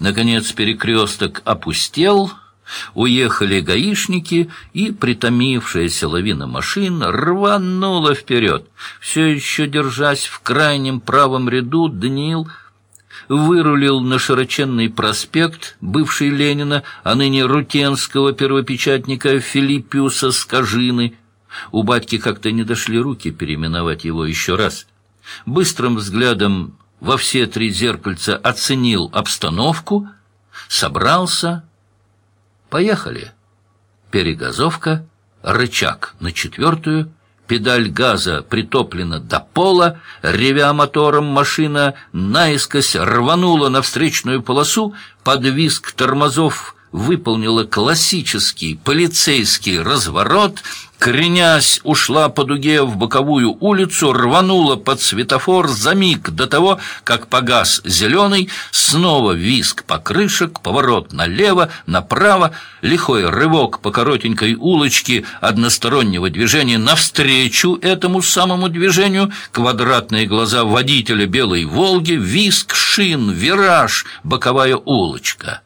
Наконец перекресток опустел, уехали гаишники, и притомившаяся лавина машин рванула вперед. Все еще держась в крайнем правом ряду, Даниил вырулил на широченный проспект, бывший Ленина, а ныне рутенского первопечатника Филиппиуса Скажины. У батьки как-то не дошли руки переименовать его еще раз. Быстрым взглядом во все три зеркальца оценил обстановку, собрался. Поехали. Перегазовка, рычаг на четвертую — Педаль газа притоплена до пола, ревя мотором машина наискось рванула на встречную полосу, под визг тормозов выполнила классический полицейский разворот, кренясь, ушла по дуге в боковую улицу, рванула под светофор за миг до того, как погас зеленый, снова виск покрышек, поворот налево, направо, лихой рывок по коротенькой улочке одностороннего движения навстречу этому самому движению, квадратные глаза водителя белой «Волги», виск шин, вираж, боковая улочка.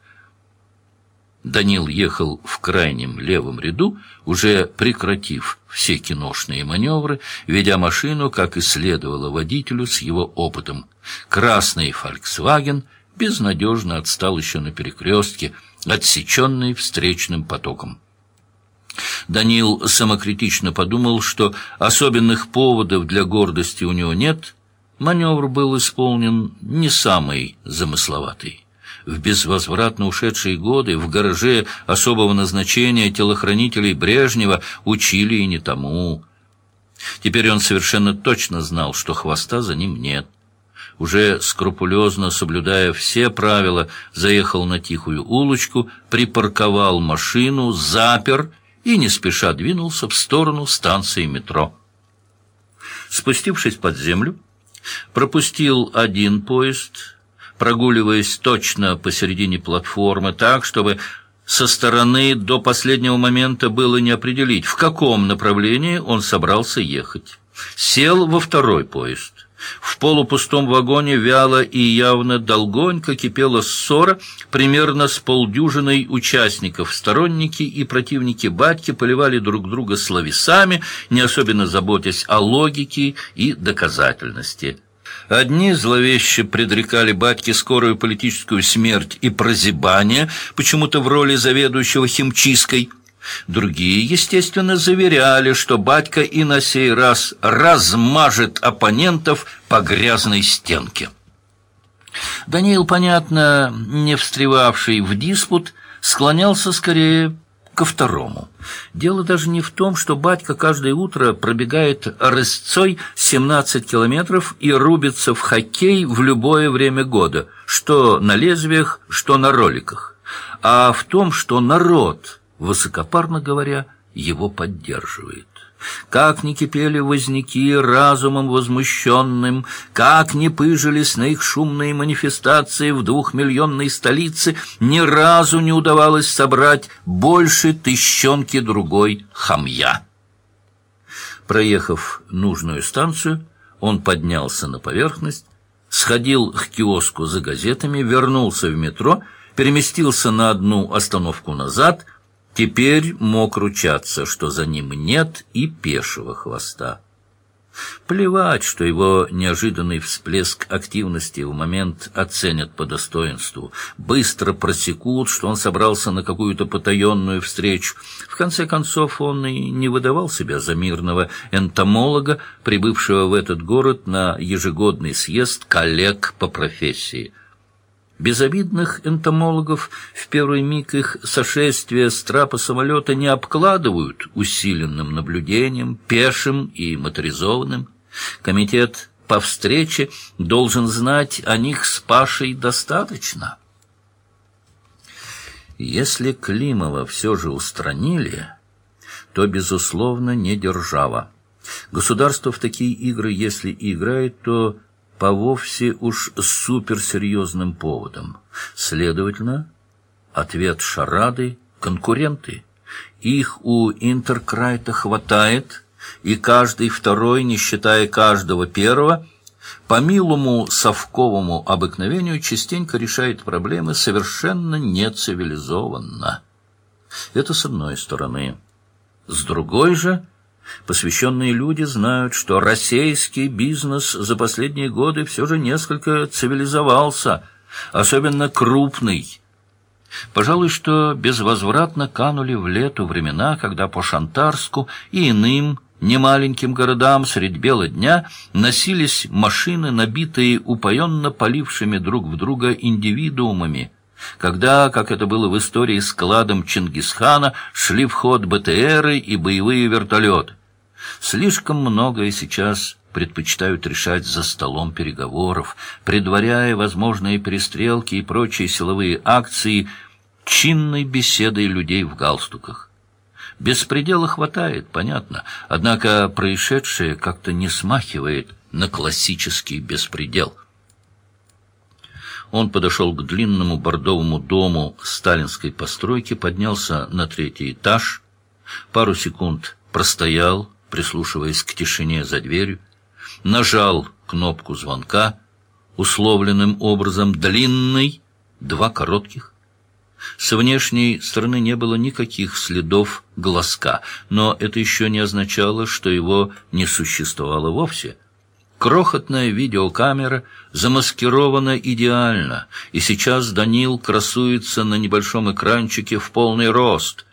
Данил ехал в крайнем левом ряду, уже прекратив все киношные маневры, ведя машину, как и следовало водителю с его опытом. Красный «Фольксваген» безнадежно отстал еще на перекрестке, отсеченный встречным потоком. Данил самокритично подумал, что особенных поводов для гордости у него нет, маневр был исполнен не самый замысловатый в безвозвратно ушедшие годы в гараже особого назначения телохранителей Брежнева учили и не тому. Теперь он совершенно точно знал, что хвоста за ним нет. Уже скрупулезно соблюдая все правила, заехал на тихую улочку, припарковал машину, запер и не спеша двинулся в сторону станции метро. Спустившись под землю, пропустил один поезд — прогуливаясь точно посередине платформы так, чтобы со стороны до последнего момента было не определить, в каком направлении он собрался ехать. Сел во второй поезд. В полупустом вагоне вяло и явно долгонько кипела ссора примерно с полдюжиной участников. Сторонники и противники батьки поливали друг друга словесами, не особенно заботясь о логике и доказательности. Одни зловеще предрекали батьке скорую политическую смерть и прозябание, почему-то в роли заведующего химчисткой. Другие, естественно, заверяли, что батька и на сей раз размажет оппонентов по грязной стенке. Даниил, понятно, не встревавший в диспут, склонялся скорее ко второму. Дело даже не в том, что батька каждое утро пробегает рысцой 17 километров и рубится в хоккей в любое время года, что на лезвиях, что на роликах, а в том, что народ, высокопарно говоря, его поддерживает. Как ни кипели возняки разумом возмущенным, как ни пыжились на их шумные манифестации в двухмиллионной столице, ни разу не удавалось собрать больше тыщенки другой хамья. Проехав нужную станцию, он поднялся на поверхность, сходил к киоску за газетами, вернулся в метро, переместился на одну остановку назад — Теперь мог ручаться, что за ним нет и пешего хвоста. Плевать, что его неожиданный всплеск активности в момент оценят по достоинству, быстро просекут, что он собрался на какую-то потаенную встречу. В конце концов, он и не выдавал себя за мирного энтомолога, прибывшего в этот город на ежегодный съезд коллег по профессии. Безобидных энтомологов в первый миг их сошествия с трапа самолета не обкладывают усиленным наблюдением, пешим и моторизованным. Комитет по встрече должен знать о них с Пашей достаточно. Если Климова все же устранили, то, безусловно, не держава. Государство в такие игры, если и играет, то по вовсе уж суперсерьезным поводом. Следовательно, ответ шарады — конкуренты. Их у Интеркрайта хватает, и каждый второй, не считая каждого первого, по милому совковому обыкновению частенько решает проблемы совершенно нецивилизованно. Это с одной стороны. С другой же, посвященные люди знают, что российский бизнес за последние годы все же несколько цивилизовался, особенно крупный. Пожалуй, что безвозвратно канули в лету времена, когда по Шантарску и иным немаленьким городам средь бела дня носились машины, набитые упоенно полившими друг в друга индивидуумами, когда, как это было в истории с кладом Чингисхана, шли в ход БТРы и боевые вертолеты. Слишком многое сейчас предпочитают решать за столом переговоров, предваряя возможные перестрелки и прочие силовые акции чинной беседой людей в галстуках. Беспредела хватает, понятно, однако происшедшее как-то не смахивает на классический беспредел. Он подошел к длинному бордовому дому сталинской постройки, поднялся на третий этаж, пару секунд простоял, прислушиваясь к тишине за дверью, нажал кнопку звонка, условленным образом длинный, два коротких. С внешней стороны не было никаких следов глазка, но это еще не означало, что его не существовало вовсе. Крохотная видеокамера замаскирована идеально, и сейчас Данил красуется на небольшом экранчике в полный рост.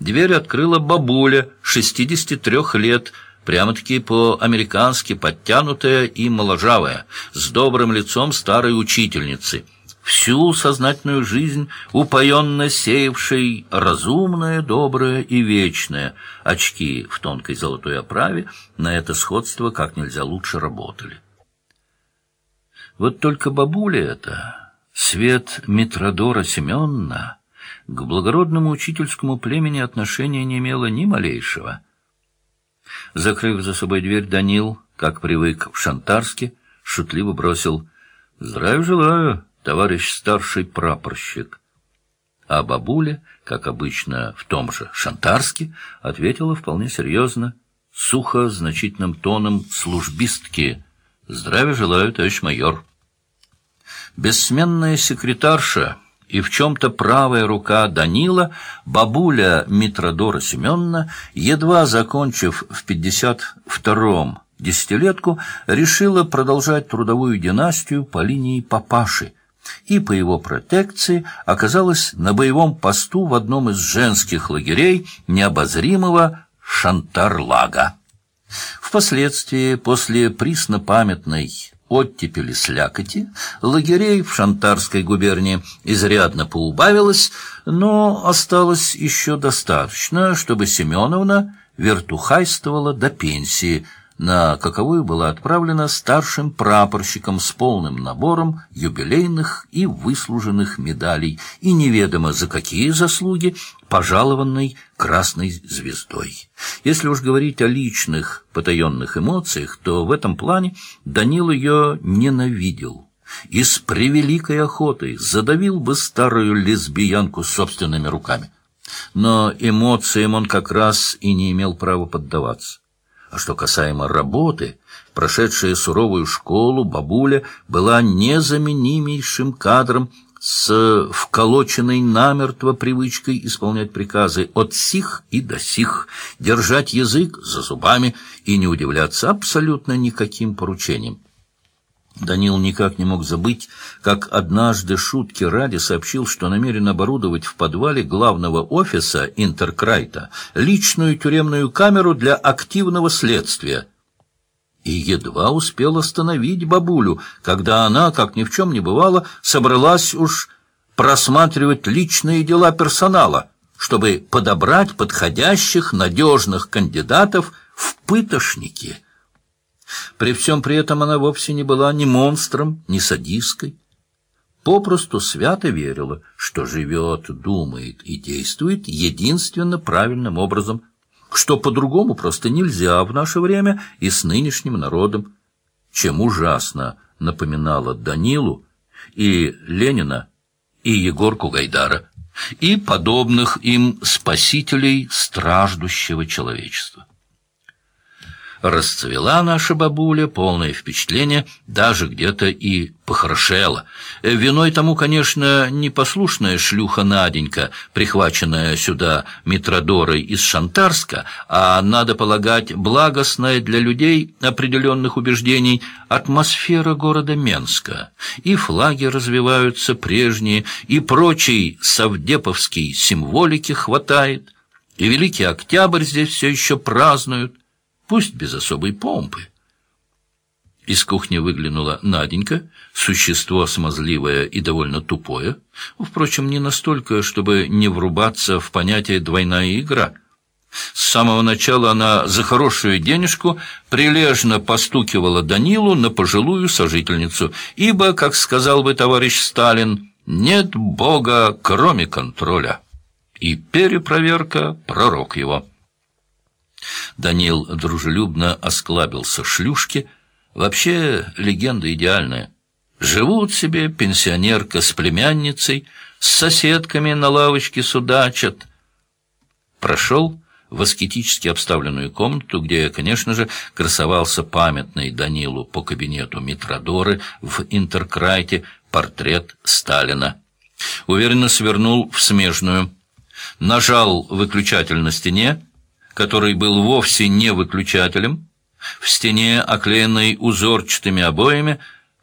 Дверь открыла бабуля, 63 лет, прямо-таки по-американски подтянутая и моложавая, с добрым лицом старой учительницы — всю сознательную жизнь упоенно сеявшей разумное, доброе и вечное. Очки в тонкой золотой оправе на это сходство как нельзя лучше работали. Вот только бабуля эта, свет Митродора Семеновна, к благородному учительскому племени отношения не имела ни малейшего. Закрыв за собой дверь, Данил, как привык в Шантарске, шутливо бросил «Здравия желаю!» товарищ старший прапорщик. А бабуля, как обычно в том же Шантарске, ответила вполне серьезно, сухо, значительным тоном службистки. «Здравия желаю, товарищ майор». Бессменная секретарша и в чем-то правая рука Данила, бабуля Митродора Семеновна, едва закончив в пятьдесят втором десятилетку, решила продолжать трудовую династию по линии папаши, и по его протекции оказалась на боевом посту в одном из женских лагерей необозримого Шантарлага. Впоследствии, после приснопамятной оттепели слякоти, лагерей в Шантарской губернии изрядно поубавилось, но осталось еще достаточно, чтобы Семеновна вертухайствовала до пенсии – на каковую была отправлена старшим прапорщиком с полным набором юбилейных и выслуженных медалей и неведомо за какие заслуги пожалованной красной звездой. Если уж говорить о личных потаенных эмоциях, то в этом плане Данил ее ненавидел и с превеликой охотой задавил бы старую лесбиянку собственными руками. Но эмоциям он как раз и не имел права поддаваться. А что касаемо работы, прошедшая суровую школу, бабуля была незаменимейшим кадром с вколоченной намертво привычкой исполнять приказы от сих и до сих, держать язык за зубами и не удивляться абсолютно никаким поручениям. Данил никак не мог забыть, как однажды шутки ради сообщил, что намерен оборудовать в подвале главного офиса Интеркрайта личную тюремную камеру для активного следствия. И едва успел остановить бабулю, когда она, как ни в чем не бывало, собралась уж просматривать личные дела персонала, чтобы подобрать подходящих надежных кандидатов в пытошники – при всем при этом она вовсе не была ни монстром, ни садисткой. Попросту свято верила, что живет, думает и действует единственно правильным образом, что по-другому просто нельзя в наше время и с нынешним народом, чем ужасно напоминала Данилу и Ленина, и Егорку Гайдара, и подобных им спасителей страждущего человечества. Расцвела наша бабуля, полное впечатление, даже где-то и похорошела. Э, виной тому, конечно, непослушная шлюха Наденька, прихваченная сюда Митродорой из Шантарска, а, надо полагать, благостная для людей определенных убеждений атмосфера города Менска. И флаги развиваются прежние, и прочей совдеповский символики хватает, и Великий Октябрь здесь все еще празднуют пусть без особой помпы. Из кухни выглянула Наденька, существо смазливое и довольно тупое, впрочем, не настолько, чтобы не врубаться в понятие «двойная игра». С самого начала она за хорошую денежку прилежно постукивала Данилу на пожилую сожительницу, ибо, как сказал бы товарищ Сталин, нет Бога, кроме контроля. И перепроверка — пророк его. Данил дружелюбно осклабился шлюшки. Вообще легенда идеальная. Живут себе пенсионерка с племянницей, с соседками на лавочке судачат. Прошел в аскетически обставленную комнату, где, конечно же, красовался памятный Данилу по кабинету Митродоры в Интеркрайте портрет Сталина. Уверенно свернул в смежную. Нажал выключатель на стене, который был вовсе не выключателем, в стене, оклеенной узорчатыми обоями,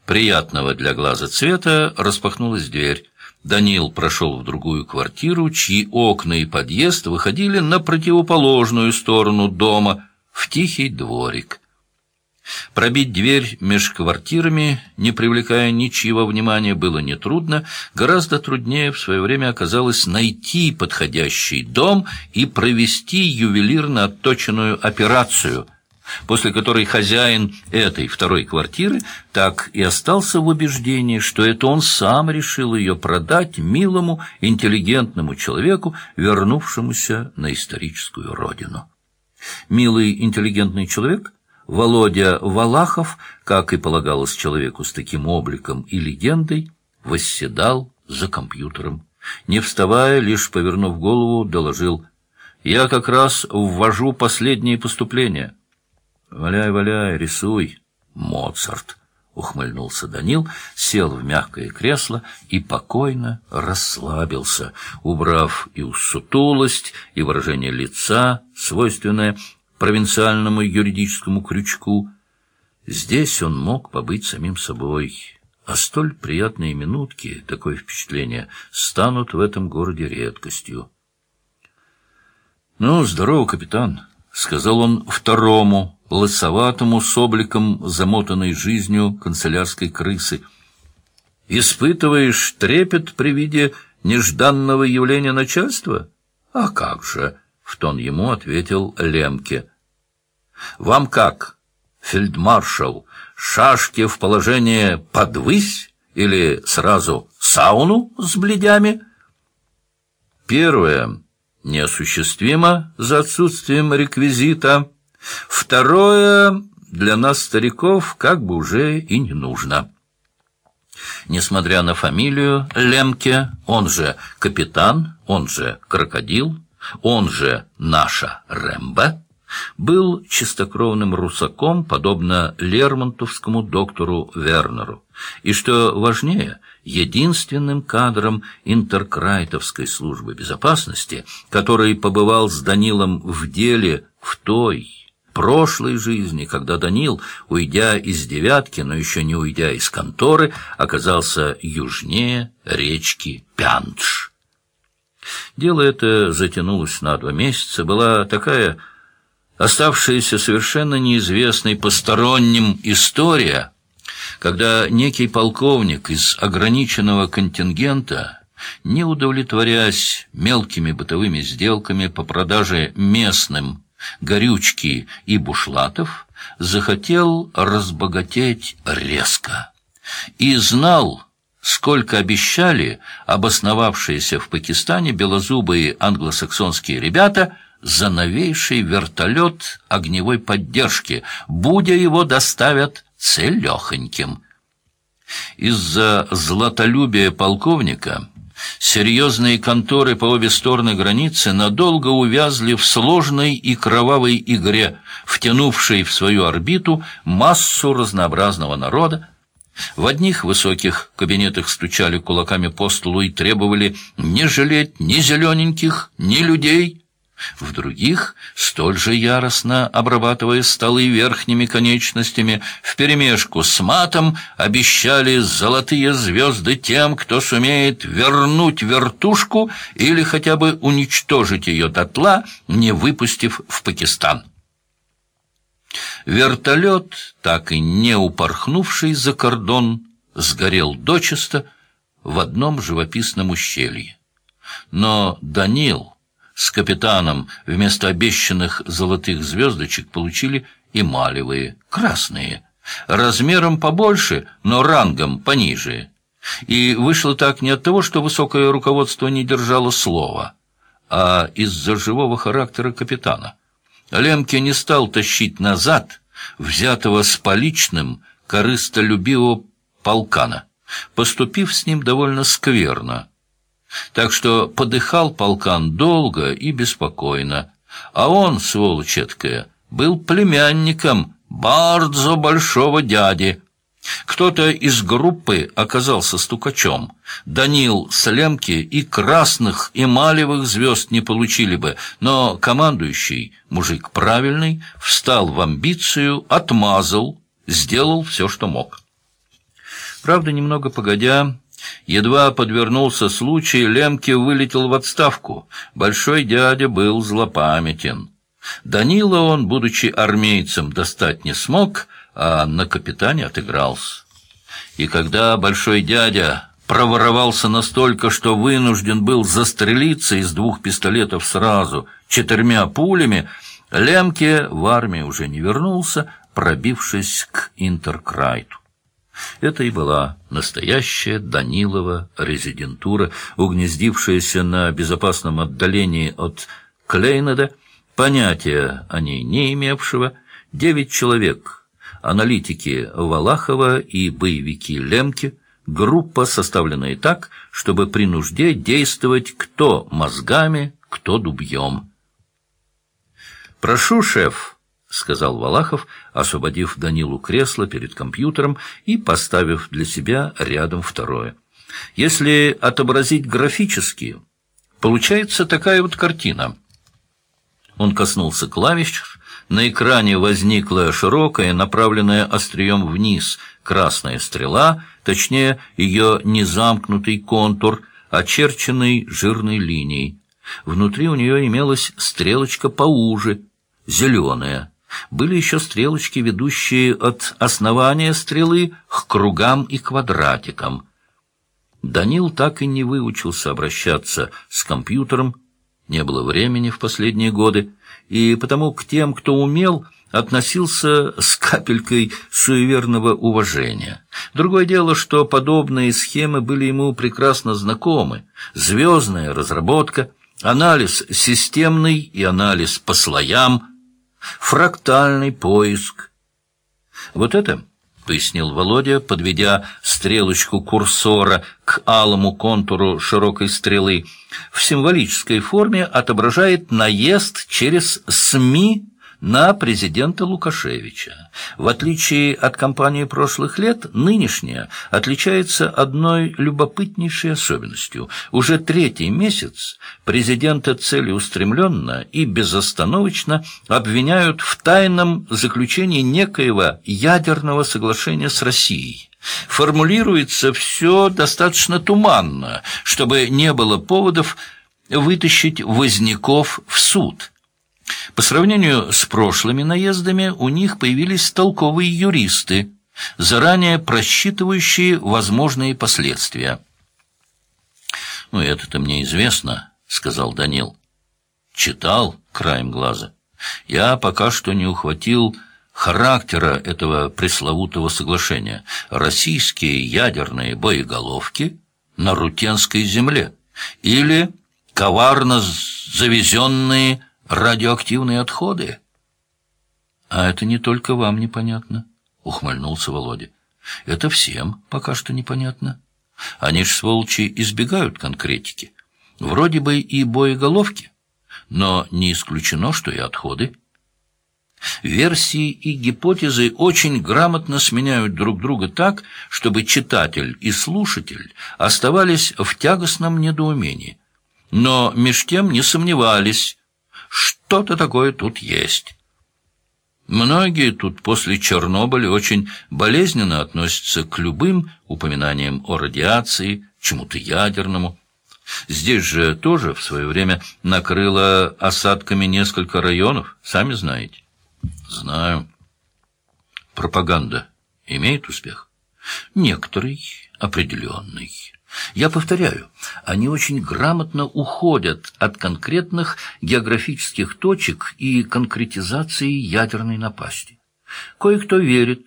приятного для глаза цвета, распахнулась дверь. Данил прошел в другую квартиру, чьи окна и подъезд выходили на противоположную сторону дома, в тихий дворик. Пробить дверь меж квартирами, не привлекая ничьего внимания, было нетрудно. Гораздо труднее в свое время оказалось найти подходящий дом и провести ювелирно отточенную операцию, после которой хозяин этой второй квартиры так и остался в убеждении, что это он сам решил ее продать милому, интеллигентному человеку, вернувшемуся на историческую родину. Милый, интеллигентный человек — Володя Валахов, как и полагалось человеку с таким обликом и легендой, восседал за компьютером. Не вставая, лишь повернув голову, доложил «Я как раз ввожу последние поступления». «Валяй, валяй, рисуй, Моцарт!» — ухмыльнулся Данил, сел в мягкое кресло и покойно расслабился, убрав и усутулость, и выражение лица, свойственное провинциальному юридическому крючку. Здесь он мог побыть самим собой, а столь приятные минутки, такое впечатление, станут в этом городе редкостью. «Ну, здорово, капитан», — сказал он второму, лысоватому, с обликом замотанной жизнью канцелярской крысы. «Испытываешь трепет при виде нежданного явления начальства? А как же!» В тон ему ответил Лемке. «Вам как, фельдмаршал, шашки в положение подвысь или сразу сауну с бледями?» Первое неосуществимо за отсутствием реквизита. Второе для нас, стариков, как бы уже и не нужно. Несмотря на фамилию Лемке, он же капитан, он же крокодил, он же наша Рэмбо, был чистокровным русаком, подобно Лермонтовскому доктору Вернеру, и, что важнее, единственным кадром интеркрайтовской службы безопасности, который побывал с Данилом в деле в той прошлой жизни, когда Данил, уйдя из девятки, но еще не уйдя из конторы, оказался южнее речки Пянтш. Дело это затянулось на два месяца, была такая оставшаяся совершенно неизвестной посторонним история, когда некий полковник из ограниченного контингента, не удовлетворяясь мелкими бытовыми сделками по продаже местным горючки и бушлатов, захотел разбогатеть резко и знал, сколько обещали обосновавшиеся в Пакистане белозубые англосаксонские ребята за новейший вертолет огневой поддержки, будя его доставят целехоньким. Из-за златолюбия полковника Серьезные конторы по обе стороны границы надолго увязли в сложной и кровавой игре, втянувшей в свою орбиту массу разнообразного народа. В одних высоких кабинетах стучали кулаками по столу и требовали не жалеть ни зелененьких, ни людей — в других, столь же яростно обрабатывая столы верхними конечностями, вперемешку с матом обещали золотые звезды тем, кто сумеет вернуть вертушку или хотя бы уничтожить ее дотла, не выпустив в Пакистан. Вертолет, так и не упорхнувший за кордон, сгорел дочисто в одном живописном ущелье. Но Данил с капитаном вместо обещанных золотых звездочек получили эмалевые, красные, размером побольше, но рангом пониже. И вышло так не от того, что высокое руководство не держало слова, а из-за живого характера капитана. Лемке не стал тащить назад взятого с поличным корыстолюбивого полкана, поступив с ним довольно скверно, так что подыхал полкан долго и беспокойно. А он, сволочь эткая, был племянником bardzo большого дяди. Кто-то из группы оказался стукачом. Данил с лемки и красных эмалевых звезд не получили бы, но командующий, мужик правильный, встал в амбицию, отмазал, сделал все, что мог. Правда, немного погодя, Едва подвернулся случай, Лемке вылетел в отставку. Большой дядя был злопамятен. Данила он, будучи армейцем, достать не смог, а на капитане отыгрался. И когда большой дядя проворовался настолько, что вынужден был застрелиться из двух пистолетов сразу, четырьмя пулями, Лемке в армию уже не вернулся, пробившись к Интеркрайту. Это и была настоящая Данилова резидентура, угнездившаяся на безопасном отдалении от Клейнеда, понятия о ней не имевшего, девять человек, аналитики Валахова и боевики Лемки, группа, составленная так, чтобы при нужде действовать кто мозгами, кто дубьем. «Прошу, шеф», — сказал Валахов, освободив Данилу кресло перед компьютером и поставив для себя рядом второе. «Если отобразить графически, получается такая вот картина». Он коснулся клавиш, на экране возникла широкая, направленная острием вниз, красная стрела, точнее, ее незамкнутый контур, очерченный жирной линией. Внутри у нее имелась стрелочка поуже, зеленая, были еще стрелочки, ведущие от основания стрелы к кругам и квадратикам. Данил так и не выучился обращаться с компьютером, не было времени в последние годы, и потому к тем, кто умел, относился с капелькой суеверного уважения. Другое дело, что подобные схемы были ему прекрасно знакомы. Звездная разработка, анализ системный и анализ по слоям – фрактальный поиск. Вот это, — пояснил Володя, подведя стрелочку курсора к алому контуру широкой стрелы, — в символической форме отображает наезд через СМИ на президента Лукашевича. В отличие от кампании прошлых лет, нынешняя отличается одной любопытнейшей особенностью. Уже третий месяц президента целеустремленно и безостановочно обвиняют в тайном заключении некоего ядерного соглашения с Россией. Формулируется все достаточно туманно, чтобы не было поводов вытащить возняков в суд – по сравнению с прошлыми наездами у них появились толковые юристы, заранее просчитывающие возможные последствия. «Ну, это-то мне известно», — сказал Данил. «Читал краем глаза. Я пока что не ухватил характера этого пресловутого соглашения. Российские ядерные боеголовки на Рутенской земле или коварно завезенные радиоактивные отходы. — А это не только вам непонятно, — ухмыльнулся Володя. — Это всем пока что непонятно. Они ж, сволочи, избегают конкретики. Вроде бы и боеголовки, но не исключено, что и отходы. Версии и гипотезы очень грамотно сменяют друг друга так, чтобы читатель и слушатель оставались в тягостном недоумении. Но меж тем не сомневались, что-то такое тут есть. Многие тут после Чернобыля очень болезненно относятся к любым упоминаниям о радиации, чему-то ядерному. Здесь же тоже в свое время накрыло осадками несколько районов, сами знаете. Знаю. Пропаганда имеет успех? Некоторый, определенный. Я повторяю, они очень грамотно уходят от конкретных географических точек и конкретизации ядерной напасти. Кое-кто верит,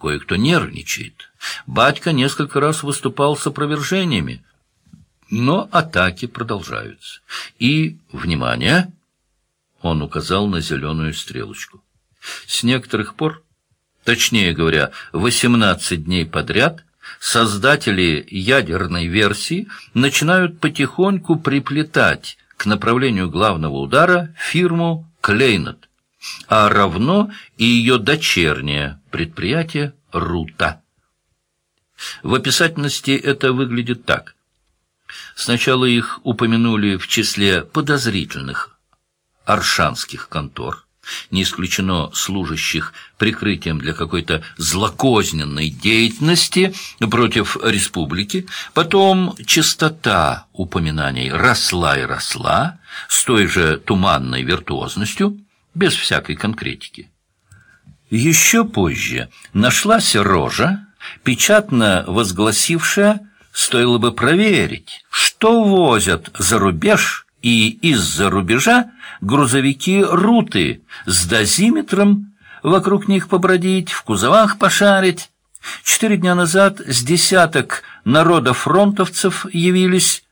кое-кто нервничает. Батька несколько раз выступал с опровержениями, но атаки продолжаются. И, внимание, он указал на зеленую стрелочку. С некоторых пор, точнее говоря, 18 дней подряд, создатели ядерной версии начинают потихоньку приплетать к направлению главного удара фирму Клейнет, а равно и ее дочернее предприятие Рута. В описательности это выглядит так. Сначала их упомянули в числе подозрительных аршанских контор, не исключено служащих прикрытием для какой-то злокозненной деятельности против республики, потом частота упоминаний росла и росла, с той же туманной виртуозностью, без всякой конкретики. Еще позже нашлась рожа, печатно возгласившая, стоило бы проверить, что возят за рубеж и из-за рубежа грузовики «Руты» с дозиметром, вокруг них побродить, в кузовах пошарить. Четыре дня назад с десяток народов-фронтовцев явились.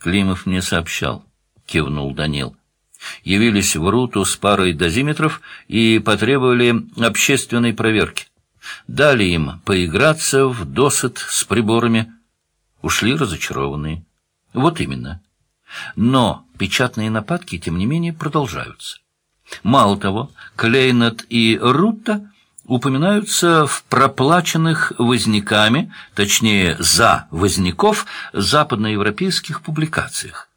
Климов мне сообщал, кивнул Данил. Явились в Руту с парой дозиметров и потребовали общественной проверки. Дали им поиграться в досыт с приборами. Ушли разочарованные. Вот именно. Но печатные нападки, тем не менее, продолжаются. Мало того, Клейнет и Рутта упоминаются в проплаченных возняками, точнее, за возняков, западноевропейских публикациях.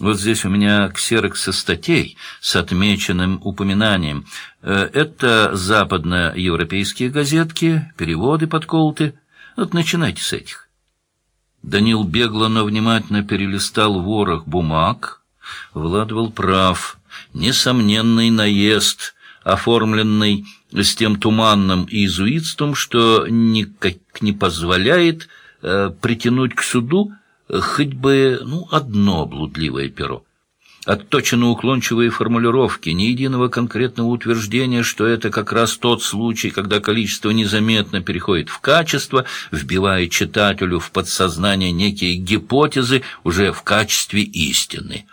Вот здесь у меня ксероксы статей с отмеченным упоминанием. Э, это западноевропейские газетки, переводы подколоты. Вот начинайте с этих. Данил бегло, но внимательно перелистал ворох бумаг. Влад был прав. Несомненный наезд, оформленный с тем туманным иезуитством, что никак не позволяет э, притянуть к суду хоть бы ну, одно блудливое перо отточенно уклончивые формулировки, ни единого конкретного утверждения, что это как раз тот случай, когда количество незаметно переходит в качество, вбивая читателю в подсознание некие гипотезы уже в качестве истины.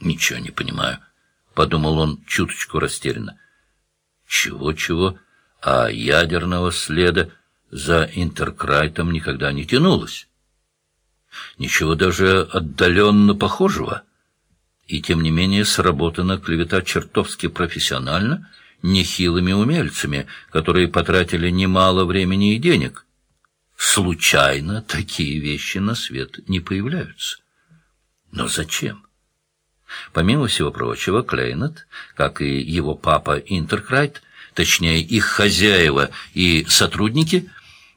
«Ничего не понимаю», — подумал он чуточку растерянно. «Чего-чего, а ядерного следа за Интеркрайтом никогда не тянулось. Ничего даже отдаленно похожего». И тем не менее сработана клевета чертовски профессионально, нехилыми умельцами, которые потратили немало времени и денег. Случайно такие вещи на свет не появляются. Но зачем? Помимо всего прочего, Клейнет, как и его папа Интеркрайт, точнее их хозяева и сотрудники,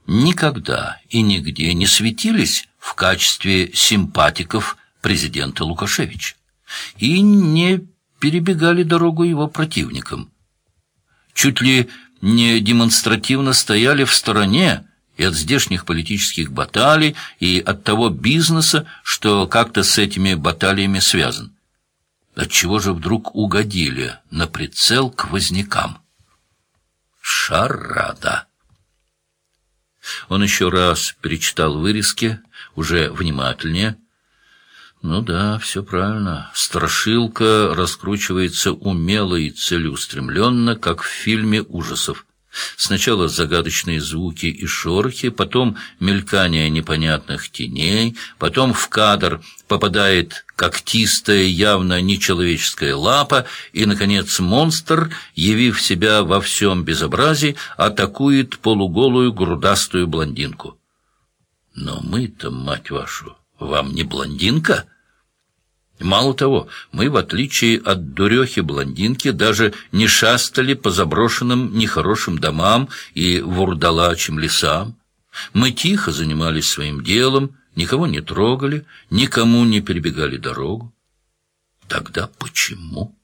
никогда и нигде не светились в качестве симпатиков президента Лукашевича и не перебегали дорогу его противникам. Чуть ли не демонстративно стояли в стороне и от здешних политических баталий, и от того бизнеса, что как-то с этими баталиями связан. Отчего же вдруг угодили на прицел к вознякам? Шарада! Он еще раз перечитал вырезки, уже внимательнее, ну да, все правильно. Страшилка раскручивается умело и целеустремленно, как в фильме ужасов. Сначала загадочные звуки и шорохи, потом мелькание непонятных теней, потом в кадр попадает когтистая, явно нечеловеческая лапа, и, наконец, монстр, явив себя во всем безобразии, атакует полуголую грудастую блондинку. Но мы-то, мать вашу, вам не блондинка? Мало того, мы, в отличие от дурехи-блондинки, даже не шастали по заброшенным нехорошим домам и вурдалачьим лесам. Мы тихо занимались своим делом, никого не трогали, никому не перебегали дорогу. Тогда почему?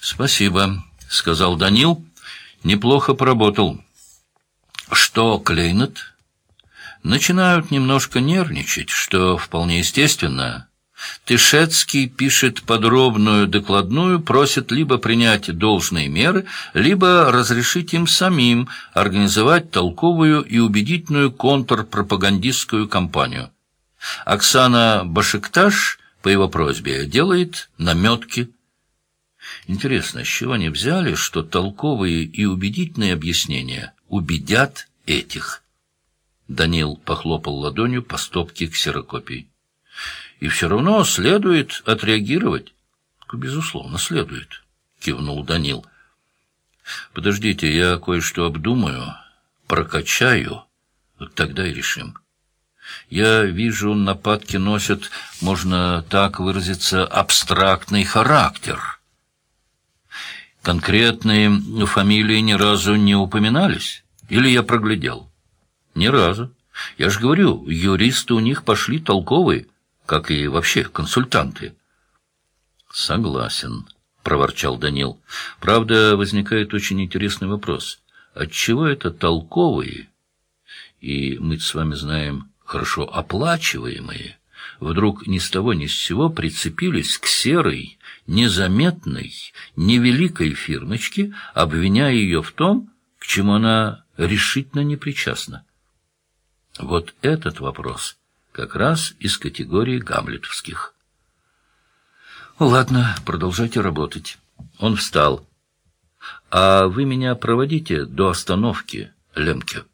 «Спасибо», — сказал Данил. «Неплохо поработал». «Что, Клейнет?» «Начинают немножко нервничать, что вполне естественно». Тышецкий пишет подробную докладную, просит либо принять должные меры, либо разрешить им самим организовать толковую и убедительную контрпропагандистскую кампанию. Оксана Башикташ по его просьбе делает наметки. Интересно, с чего они взяли, что толковые и убедительные объяснения убедят этих? Данил похлопал ладонью по стопке ксерокопий. И все равно следует отреагировать. — Безусловно, следует, — кивнул Данил. — Подождите, я кое-что обдумаю, прокачаю, тогда и решим. Я вижу, нападки носят, можно так выразиться, абстрактный характер. Конкретные фамилии ни разу не упоминались? Или я проглядел? Ни разу. Я же говорю, юристы у них пошли толковые как и вообще консультанты. Согласен, проворчал Данил. Правда, возникает очень интересный вопрос. Отчего это толковые и мы с вами знаем хорошо оплачиваемые вдруг ни с того ни с сего прицепились к серой, незаметной, невеликой фирмочке, обвиняя ее в том, к чему она решительно не причастна? Вот этот вопрос как раз из категории гамлетовских. «Ладно, продолжайте работать». Он встал. «А вы меня проводите до остановки, Лемке».